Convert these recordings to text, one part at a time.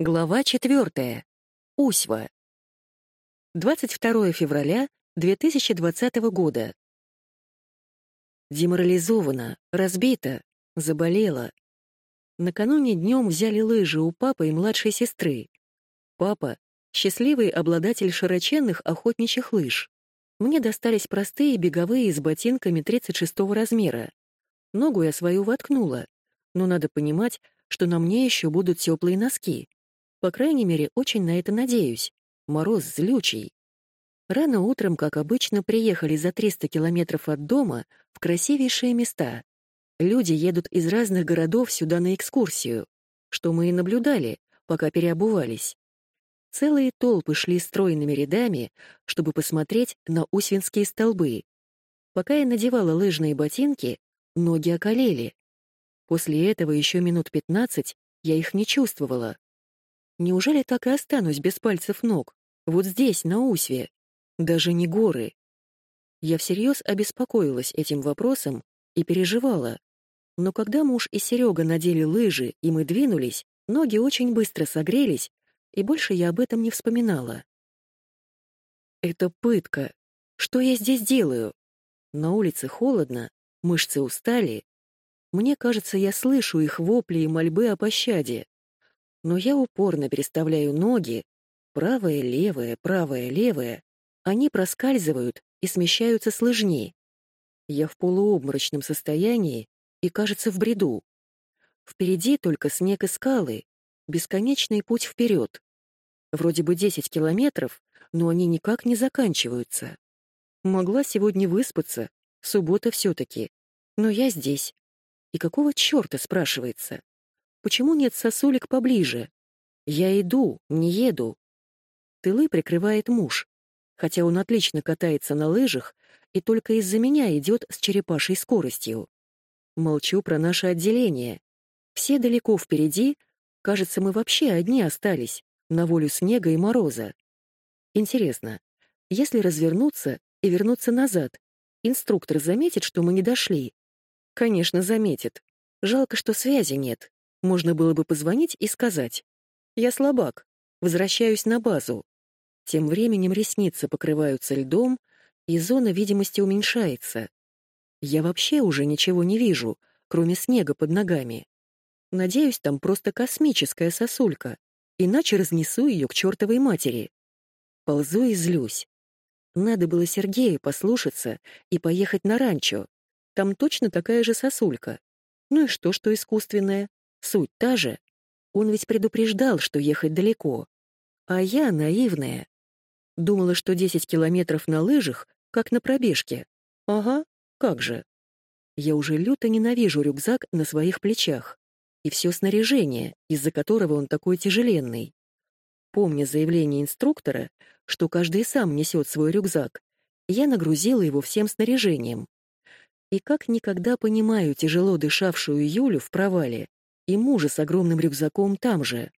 Глава 4. Усьва. 22 февраля 2020 года. Деморализована, разбита, заболела. Накануне днем взяли лыжи у папы и младшей сестры. Папа — счастливый обладатель широченных охотничьих лыж. Мне достались простые беговые с ботинками 36 размера. Ногу я свою воткнула, но надо понимать, что на мне еще будут теплые носки. По крайней мере, очень на это надеюсь. Мороз злючий. Рано утром, как обычно, приехали за 300 километров от дома в красивейшие места. Люди едут из разных городов сюда на экскурсию, что мы и наблюдали, пока переобувались. Целые толпы шли стройными рядами, чтобы посмотреть на усвинские столбы. Пока я надевала лыжные ботинки, ноги околели. После этого еще минут 15 я их не чувствовала. Неужели так и останусь без пальцев ног? Вот здесь, на Усве. Даже не горы. Я всерьез обеспокоилась этим вопросом и переживала. Но когда муж и Серега надели лыжи, и мы двинулись, ноги очень быстро согрелись, и больше я об этом не вспоминала. Это пытка. Что я здесь делаю? На улице холодно, мышцы устали. Мне кажется, я слышу их вопли и мольбы о пощаде но я упорно переставляю ноги, правая, левая, правая, левая, они проскальзывают и смещаются с лыжни. Я в полуобморочном состоянии и, кажется, в бреду. Впереди только снег и скалы, бесконечный путь вперед. Вроде бы 10 километров, но они никак не заканчиваются. Могла сегодня выспаться, суббота все-таки, но я здесь. И какого черта, спрашивается? Почему нет сосулек поближе? Я иду, не еду. Тылы прикрывает муж, хотя он отлично катается на лыжах и только из-за меня идет с черепашей скоростью. Молчу про наше отделение. Все далеко впереди, кажется, мы вообще одни остались, на волю снега и мороза. Интересно, если развернуться и вернуться назад, инструктор заметит, что мы не дошли? Конечно, заметит. Жалко, что связи нет. Можно было бы позвонить и сказать «Я слабак, возвращаюсь на базу». Тем временем ресницы покрываются льдом, и зона видимости уменьшается. Я вообще уже ничего не вижу, кроме снега под ногами. Надеюсь, там просто космическая сосулька, иначе разнесу ее к чертовой матери. Ползу и злюсь. Надо было Сергею послушаться и поехать на ранчо. Там точно такая же сосулька. Ну и что, что искусственная? Суть та же. Он ведь предупреждал, что ехать далеко. А я, наивная, думала, что 10 километров на лыжах, как на пробежке. Ага, как же. Я уже люто ненавижу рюкзак на своих плечах. И все снаряжение, из-за которого он такой тяжеленный. Помня заявление инструктора, что каждый сам несет свой рюкзак, я нагрузила его всем снаряжением. И как никогда понимаю тяжело дышавшую Юлю в провале, и мужа с огромным рюкзаком там же.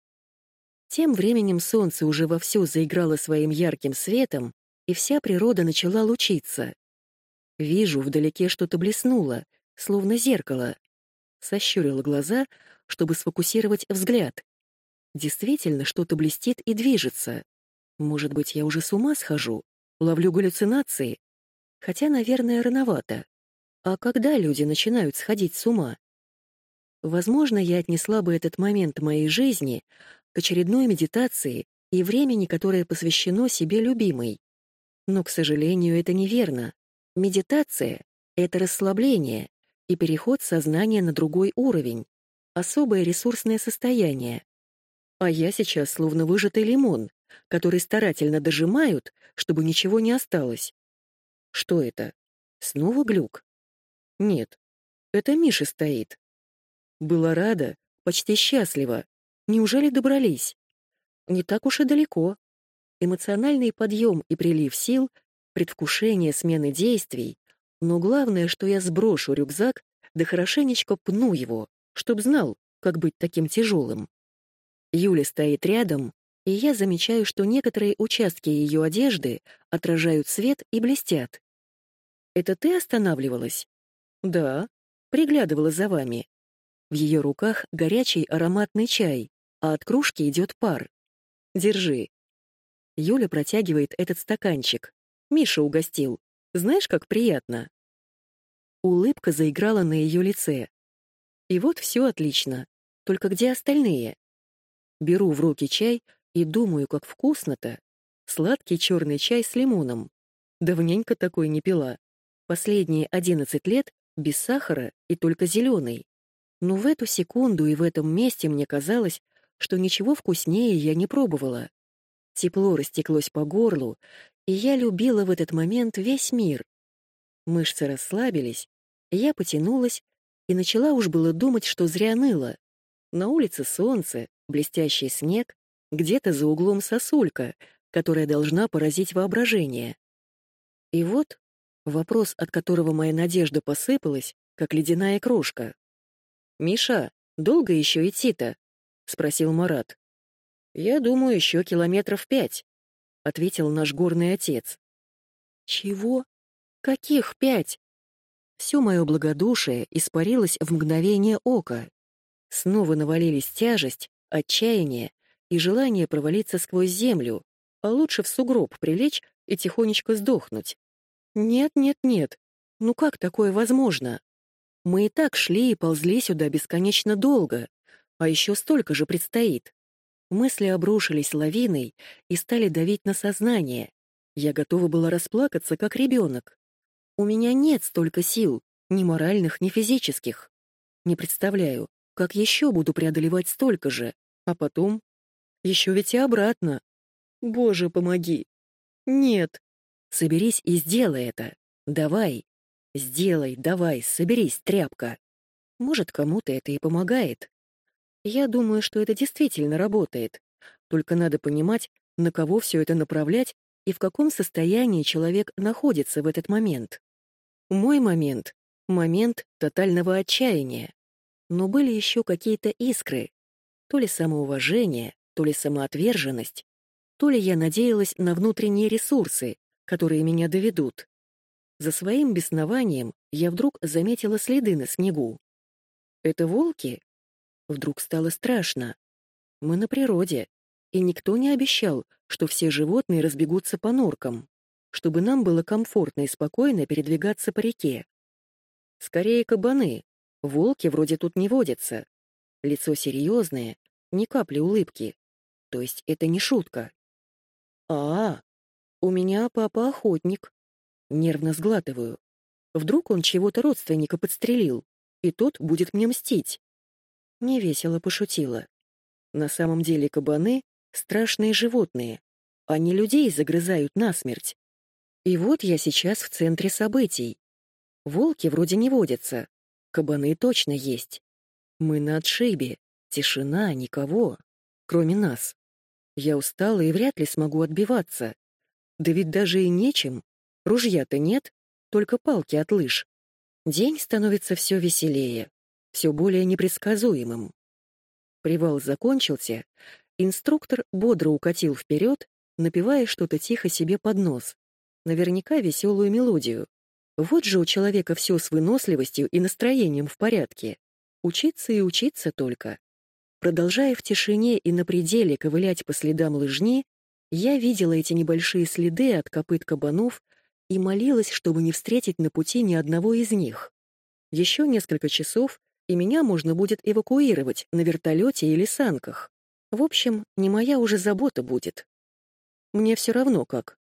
Тем временем солнце уже вовсю заиграло своим ярким светом, и вся природа начала лучиться. Вижу, вдалеке что-то блеснуло, словно зеркало. Сощурила глаза, чтобы сфокусировать взгляд. Действительно, что-то блестит и движется. Может быть, я уже с ума схожу, ловлю галлюцинации? Хотя, наверное, рановато. А когда люди начинают сходить с ума? Возможно, я отнесла бы этот момент моей жизни к очередной медитации и времени, которое посвящено себе любимой. Но, к сожалению, это неверно. Медитация — это расслабление и переход сознания на другой уровень, особое ресурсное состояние. А я сейчас словно выжатый лимон, который старательно дожимают, чтобы ничего не осталось. Что это? Снова глюк? Нет, это Миша стоит. Была рада, почти счастлива. Неужели добрались? Не так уж и далеко. Эмоциональный подъем и прилив сил, предвкушение смены действий, но главное, что я сброшу рюкзак, да хорошенечко пну его, чтоб знал, как быть таким тяжелым. Юля стоит рядом, и я замечаю, что некоторые участки ее одежды отражают свет и блестят. «Это ты останавливалась?» «Да, приглядывала за вами. В ее руках горячий ароматный чай. а от кружки идет пар. Держи. Юля протягивает этот стаканчик. Миша угостил. Знаешь, как приятно. Улыбка заиграла на ее лице. И вот все отлично. Только где остальные? Беру в руки чай и думаю, как вкусно-то. Сладкий черный чай с лимоном. Давненько такой не пила. Последние одиннадцать лет без сахара и только зеленый. Но в эту секунду и в этом месте мне казалось, что ничего вкуснее я не пробовала. Тепло растеклось по горлу, и я любила в этот момент весь мир. Мышцы расслабились, я потянулась и начала уж было думать, что зря ныла. На улице солнце, блестящий снег, где-то за углом сосулька, которая должна поразить воображение. И вот вопрос, от которого моя надежда посыпалась, как ледяная крошка. «Миша, долго еще идти-то?» — спросил Марат. «Я думаю, еще километров пять», — ответил наш горный отец. «Чего? Каких пять?» Все мое благодушие испарилось в мгновение ока. Снова навалились тяжесть, отчаяние и желание провалиться сквозь землю, а лучше в сугроб прилечь и тихонечко сдохнуть. Нет, нет, нет. Ну как такое возможно? Мы и так шли и ползли сюда бесконечно долго, а еще столько же предстоит. Мысли обрушились лавиной и стали давить на сознание. Я готова была расплакаться, как ребенок. У меня нет столько сил, ни моральных, ни физических. Не представляю, как еще буду преодолевать столько же, а потом... Еще ведь и обратно. Боже, помоги. Нет. Соберись и сделай это. Давай. Сделай, давай, соберись, тряпка. Может, кому-то это и помогает. Я думаю, что это действительно работает. Только надо понимать, на кого все это направлять и в каком состоянии человек находится в этот момент. Мой момент — момент тотального отчаяния. Но были еще какие-то искры. То ли самоуважение, то ли самоотверженность, то ли я надеялась на внутренние ресурсы, которые меня доведут. За своим беснованием я вдруг заметила следы на снегу. Это волки? Вдруг стало страшно. Мы на природе, и никто не обещал, что все животные разбегутся по норкам чтобы нам было комфортно и спокойно передвигаться по реке. Скорее кабаны. Волки вроде тут не водятся. Лицо серьезное, ни капли улыбки. То есть это не шутка. А, у меня папа охотник. Нервно сглатываю. Вдруг он чего-то родственника подстрелил, и тот будет мне мстить. Невесело пошутила. На самом деле кабаны — страшные животные. Они людей загрызают насмерть. И вот я сейчас в центре событий. Волки вроде не водятся, кабаны точно есть. Мы на отшибе, тишина, никого, кроме нас. Я устала и вряд ли смогу отбиваться. Да ведь даже и нечем. Ружья-то нет, только палки от лыж. День становится все веселее, все более непредсказуемым. Привал закончился, инструктор бодро укатил вперед, напевая что-то тихо себе под нос наверняка веселую мелодию. Вот же у человека все с выносливостью и настроением в порядке. Учиться и учиться только. Продолжая в тишине и на пределе ковылять по следам лыжни, я видела эти небольшие следы от копыт кабанов и молилась, чтобы не встретить на пути ни одного из них. Еще несколько часов, и меня можно будет эвакуировать на вертолете или санках. В общем, не моя уже забота будет. Мне все равно как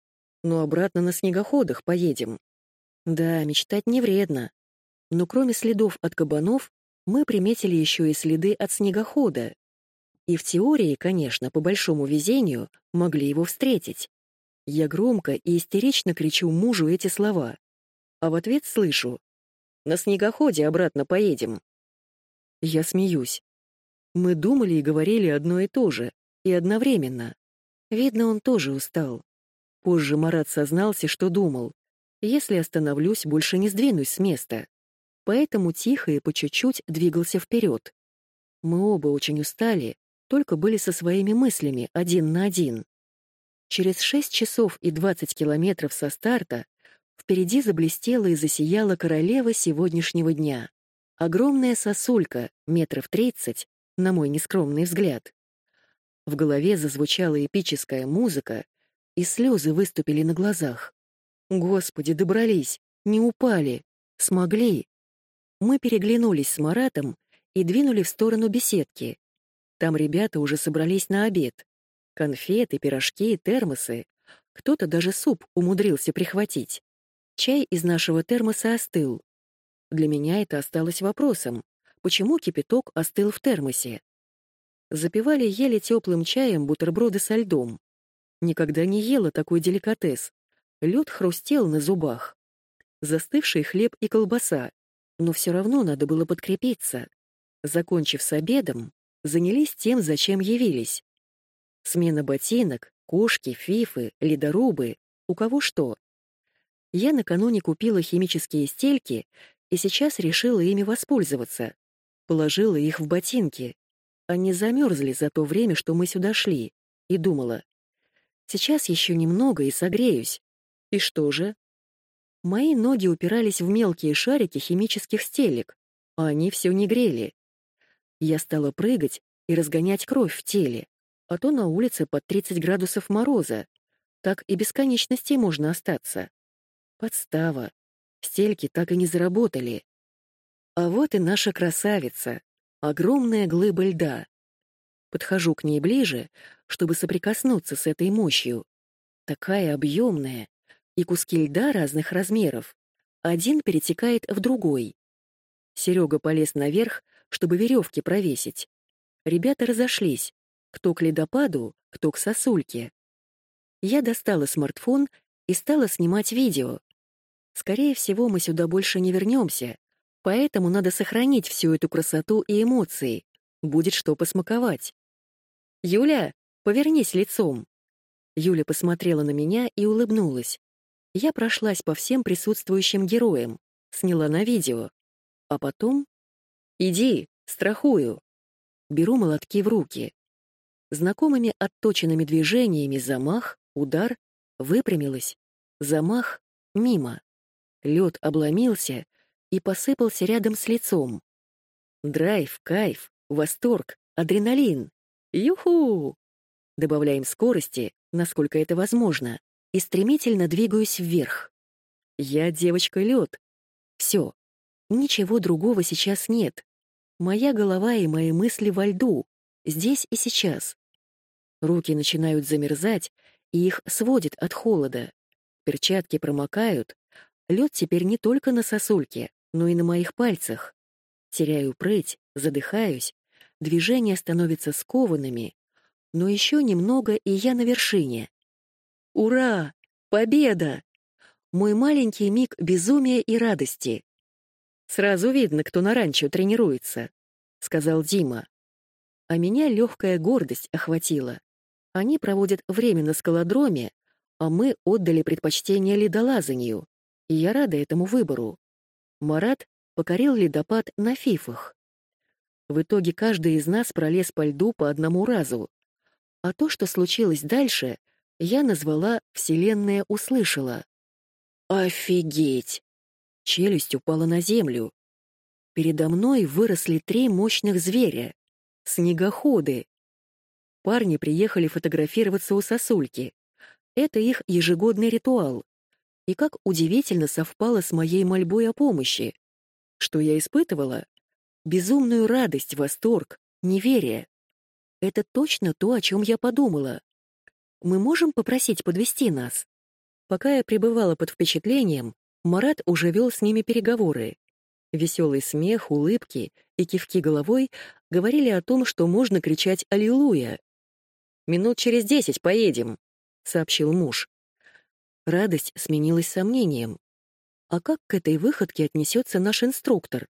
но обратно на снегоходах поедем. Да, мечтать не вредно. Но кроме следов от кабанов, мы приметили еще и следы от снегохода. И в теории, конечно, по большому везению, могли его встретить. Я громко и истерично кричу мужу эти слова. А в ответ слышу «На снегоходе обратно поедем». Я смеюсь. Мы думали и говорили одно и то же, и одновременно. Видно, он тоже устал. Позже Марат сознался, что думал. Если остановлюсь, больше не сдвинусь с места. Поэтому тихо и по чуть-чуть двигался вперед. Мы оба очень устали, только были со своими мыслями один на один. Через шесть часов и двадцать километров со старта впереди заблестела и засияла королева сегодняшнего дня. Огромная сосулька, метров тридцать, на мой нескромный взгляд. В голове зазвучала эпическая музыка, и слезы выступили на глазах. Господи, добрались, не упали, смогли. Мы переглянулись с Маратом и двинули в сторону беседки. Там ребята уже собрались на обед. Конфеты, пирожки, термосы. Кто-то даже суп умудрился прихватить. Чай из нашего термоса остыл. Для меня это осталось вопросом. Почему кипяток остыл в термосе? Запивали еле теплым чаем бутерброды со льдом. Никогда не ела такой деликатес. Лед хрустел на зубах. Застывший хлеб и колбаса. Но все равно надо было подкрепиться. Закончив с обедом, занялись тем, зачем явились. Смена ботинок, кошки, фифы, ледорубы, у кого что. Я накануне купила химические стельки и сейчас решила ими воспользоваться. Положила их в ботинки. Они замерзли за то время, что мы сюда шли, и думала, сейчас еще немного и согреюсь. И что же? Мои ноги упирались в мелкие шарики химических стелек, а они все не грели. Я стала прыгать и разгонять кровь в теле а то на улице под 30 градусов мороза. Так и бесконечности можно остаться. Подстава. Стельки так и не заработали. А вот и наша красавица. Огромная глыба льда. Подхожу к ней ближе, чтобы соприкоснуться с этой мощью. Такая объемная, и куски льда разных размеров. Один перетекает в другой. Серега полез наверх, чтобы веревки провесить. Ребята разошлись, кто к ледопаду, кто к сосульке. Я достала смартфон и стала снимать видео. Скорее всего, мы сюда больше не вернемся, поэтому надо сохранить всю эту красоту и эмоции. Будет что посмаковать. «Юля, повернись лицом!» Юля посмотрела на меня и улыбнулась. Я прошлась по всем присутствующим героям, сняла на видео. А потом... «Иди, страхую!» Беру молотки в руки знакомыми отточенными движениями замах, удар, выпрямилась, замах, мимо. Лед обломился и посыпался рядом с лицом. Драйв, кайф, восторг, адреналин. Юху! Добавляем скорости, насколько это возможно, и стремительно двигаюсь вверх. Я девочка-лед. Все. Ничего другого сейчас нет. Моя голова и мои мысли во льду, здесь и сейчас. Руки начинают замерзать, и их сводит от холода. Перчатки промокают. Лед теперь не только на сосульке, но и на моих пальцах. Теряю прыть, задыхаюсь, движения становятся скованными, но еще немного, и я на вершине. Ура! Победа! Мой маленький миг безумия и радости. Сразу видно, кто на ранчо тренируется, сказал Дима. А меня легкая гордость охватила. Они проводят время на скалодроме, а мы отдали предпочтение ледолазанию, и я рада этому выбору. Марат покорил ледопад на фифах. В итоге каждый из нас пролез по льду по одному разу. А то, что случилось дальше, я назвала «Вселенная услышала». Офигеть! Челюсть упала на землю. Передо мной выросли три мощных зверя — снегоходы. Парни приехали фотографироваться у сосульки. Это их ежегодный ритуал. И как удивительно совпало с моей мольбой о помощи. Что я испытывала? Безумную радость, восторг, неверие. Это точно то, о чем я подумала. Мы можем попросить подвести нас? Пока я пребывала под впечатлением, Марат уже вел с ними переговоры. Веселый смех, улыбки и кивки головой говорили о том, что можно кричать «Аллилуйя!» Минут через десять поедем», — сообщил муж. Радость сменилась сомнением. А как к этой выходке отнесется наш инструктор?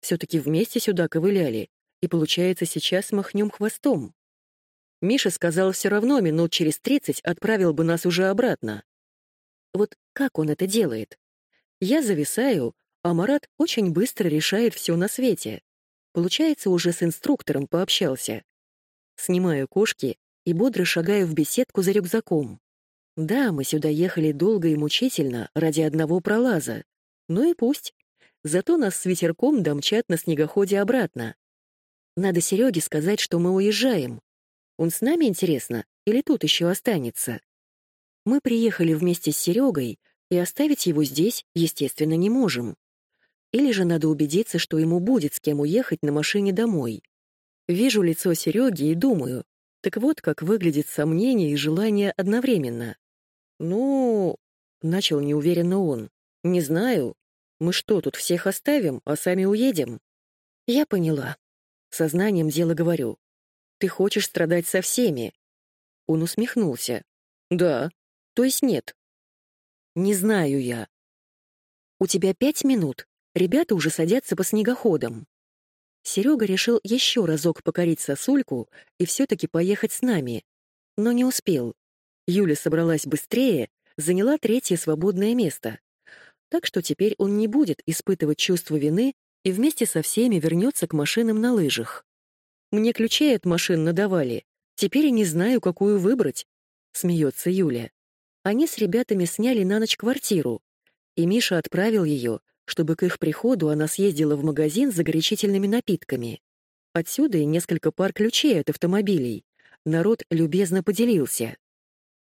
Все-таки вместе сюда ковыляли, и, получается, сейчас махнем хвостом. Миша сказал, все равно минут через тридцать отправил бы нас уже обратно. Вот как он это делает? Я зависаю, а Марат очень быстро решает все на свете. Получается, уже с инструктором пообщался. Снимаю кошки и бодро шагаю в беседку за рюкзаком. Да, мы сюда ехали долго и мучительно ради одного пролаза. Ну и пусть. Зато нас с ветерком домчат на снегоходе обратно. Надо Сереге сказать, что мы уезжаем. Он с нами, интересно, или тут еще останется? Мы приехали вместе с Серегой, и оставить его здесь, естественно, не можем. Или же надо убедиться, что ему будет с кем уехать на машине домой. Вижу лицо Сереги и думаю, так вот как выглядит сомнение и желание одновременно. «Ну...» — начал неуверенно он. «Не знаю. Мы что, тут всех оставим, а сами уедем?» «Я поняла. Сознанием дела говорю. Ты хочешь страдать со всеми?» Он усмехнулся. «Да. То есть нет?» «Не знаю я». «У тебя пять минут. Ребята уже садятся по снегоходам». Серега решил еще разок покорить сосульку и все-таки поехать с нами, но не успел. Юля собралась быстрее, заняла третье свободное место. Так что теперь он не будет испытывать чувство вины и вместе со всеми вернется к машинам на лыжах. Мне ключей от машин надавали. Теперь я не знаю, какую выбрать, смеется Юля. Они с ребятами сняли на ночь квартиру, и Миша отправил ее, чтобы к их приходу она съездила в магазин за горячительными напитками. Отсюда и несколько пар ключей от автомобилей. Народ любезно поделился.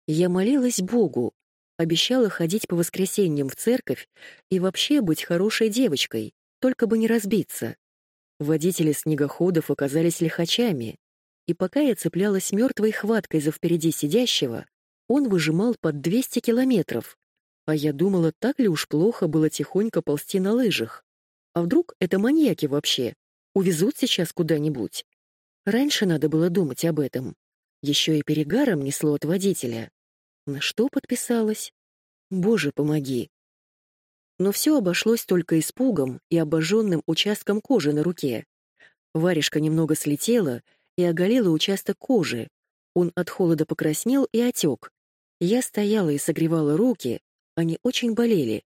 Я молилась Богу, обещала ходить по воскресеньям в церковь и вообще быть хорошей девочкой, только бы не разбиться. Водители снегоходов оказались лихачами, и пока я цеплялась мертвой хваткой за впереди сидящего, он выжимал под 200 километров, а я думала, так ли уж плохо было тихонько ползти на лыжах. А вдруг это маньяки вообще? Увезут сейчас куда-нибудь? Раньше надо было думать об этом. Еще и перегаром несло от водителя. На что подписалась? Боже, помоги. Но все обошлось только испугом и обожженным участком кожи на руке. Варежка немного слетела и оголила участок кожи. Он от холода покраснел и отек. Я стояла и согревала руки, они очень болели.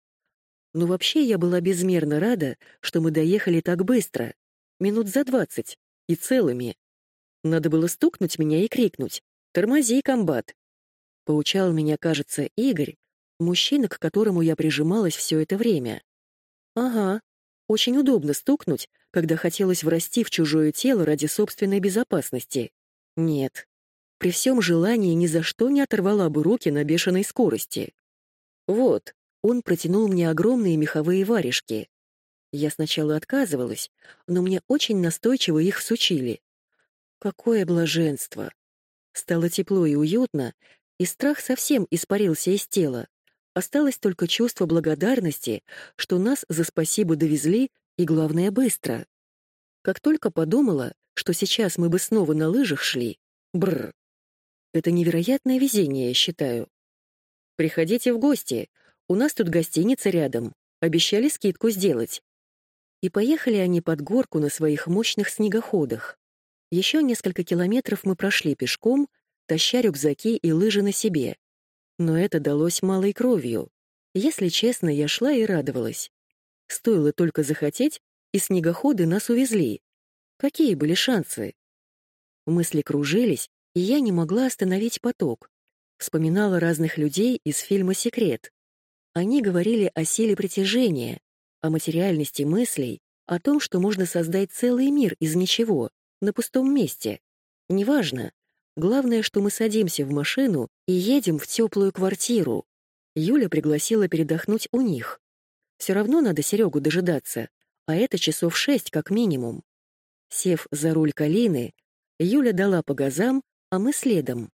Но вообще я была безмерно рада, что мы доехали так быстро. Минут за двадцать. И целыми. Надо было стукнуть меня и крикнуть «Тормози, комбат!». Поучал меня, кажется, Игорь, мужчина, к которому я прижималась все это время. Ага, очень удобно стукнуть, когда хотелось врасти в чужое тело ради собственной безопасности. Нет, при всем желании ни за что не оторвала бы руки на бешеной скорости. «Вот», — он протянул мне огромные меховые варежки. Я сначала отказывалась, но мне очень настойчиво их всучили. Какое блаженство! Стало тепло и уютно, и страх совсем испарился из тела. Осталось только чувство благодарности, что нас за спасибо довезли, и, главное, быстро. Как только подумала, что сейчас мы бы снова на лыжах шли, бррр. Это невероятное везение, я считаю. Приходите в гости. У нас тут гостиница рядом. Обещали скидку сделать. И поехали они под горку на своих мощных снегоходах. Еще несколько километров мы прошли пешком, таща рюкзаки и лыжи на себе. Но это далось малой кровью. Если честно, я шла и радовалась. Стоило только захотеть, и снегоходы нас увезли. Какие были шансы? Мысли кружились, и я не могла остановить поток. Вспоминала разных людей из фильма «Секрет». Они говорили о силе притяжения, о материальности мыслей, о том, что можно создать целый мир из ничего, на пустом месте. Неважно. Главное, что мы садимся в машину и едем в теплую квартиру. Юля пригласила передохнуть у них. Все равно надо Серегу дожидаться, а это часов шесть как минимум. Сев за руль Калины, Юля дала по газам, а мы следом.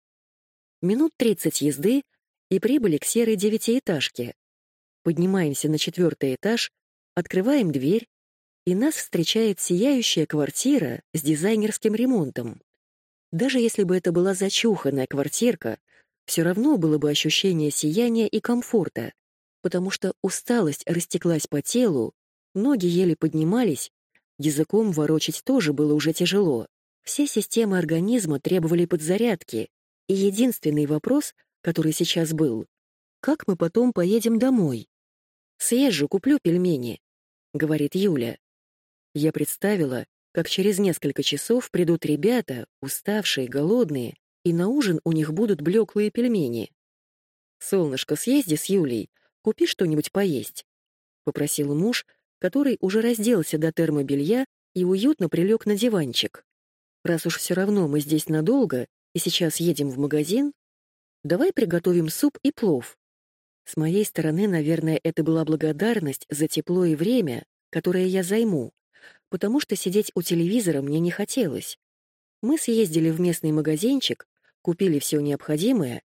Минут тридцать езды и прибыли к серой девятиэтажке. Поднимаемся на четвертый этаж, открываем дверь, и нас встречает сияющая квартира с дизайнерским ремонтом. Даже если бы это была зачуханная квартирка, все равно было бы ощущение сияния и комфорта, потому что усталость растеклась по телу, ноги еле поднимались, языком ворочать тоже было уже тяжело. Все системы организма требовали подзарядки, единственный вопрос, который сейчас был, как мы потом поедем домой? Съезжу, куплю пельмени, говорит Юля. Я представила, как через несколько часов придут ребята, уставшие, голодные, и на ужин у них будут блеклые пельмени. «Солнышко, съезди с Юлей, купи что-нибудь поесть», — попросил муж, который уже разделся до термобелья и уютно прилег на диванчик. «Раз уж все равно мы здесь надолго, и сейчас едем в магазин, давай приготовим суп и плов. С моей стороны, наверное, это была благодарность за тепло и время, которое я займу, потому что сидеть у телевизора мне не хотелось. Мы съездили в местный магазинчик, купили все необходимое,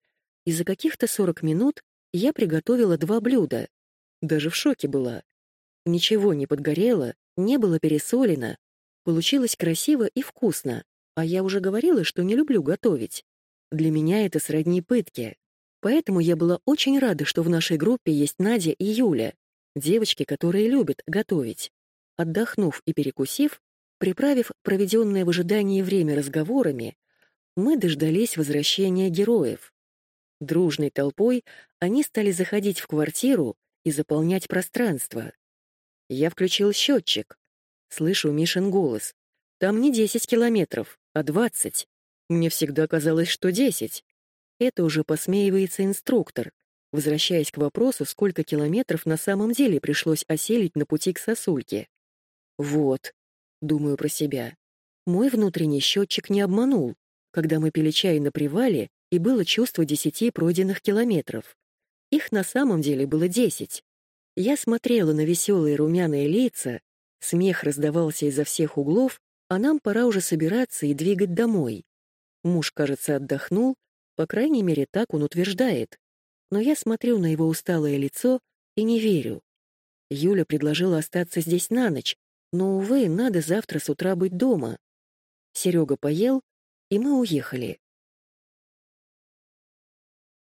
и за каких-то 40 минут я приготовила два блюда. Даже в шоке была. Ничего не подгорело, не было пересолено. Получилось красиво и вкусно. А я уже говорила, что не люблю готовить. Для меня это сродни пытки. Поэтому я была очень рада, что в нашей группе есть Надя и Юля, девочки, которые любят готовить. Отдохнув и перекусив, Приправив проведенное в ожидании время разговорами, мы дождались возвращения героев. Дружной толпой они стали заходить в квартиру и заполнять пространство. Я включил счетчик. Слышу Мишин голос. Там не 10 километров, а 20. Мне всегда казалось, что 10. Это уже посмеивается инструктор, возвращаясь к вопросу, сколько километров на самом деле пришлось оселить на пути к сосульке. Вот, думаю про себя. Мой внутренний счетчик не обманул, когда мы пили чай на привале, и было чувство десяти пройденных километров. Их на самом деле было десять. Я смотрела на веселые румяные лица, смех раздавался изо всех углов, а нам пора уже собираться и двигать домой. Муж, кажется, отдохнул, по крайней мере, так он утверждает. Но я смотрю на его усталое лицо и не верю. Юля предложила остаться здесь на ночь, но, увы, надо завтра с утра быть дома. Серега поел, и мы уехали.